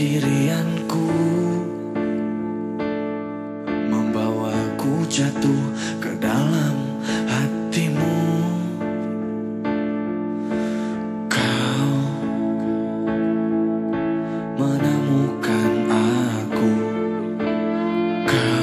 sendirianku Membawaku jatuh ke dalam hatimu. Kau menemukan aku. Kau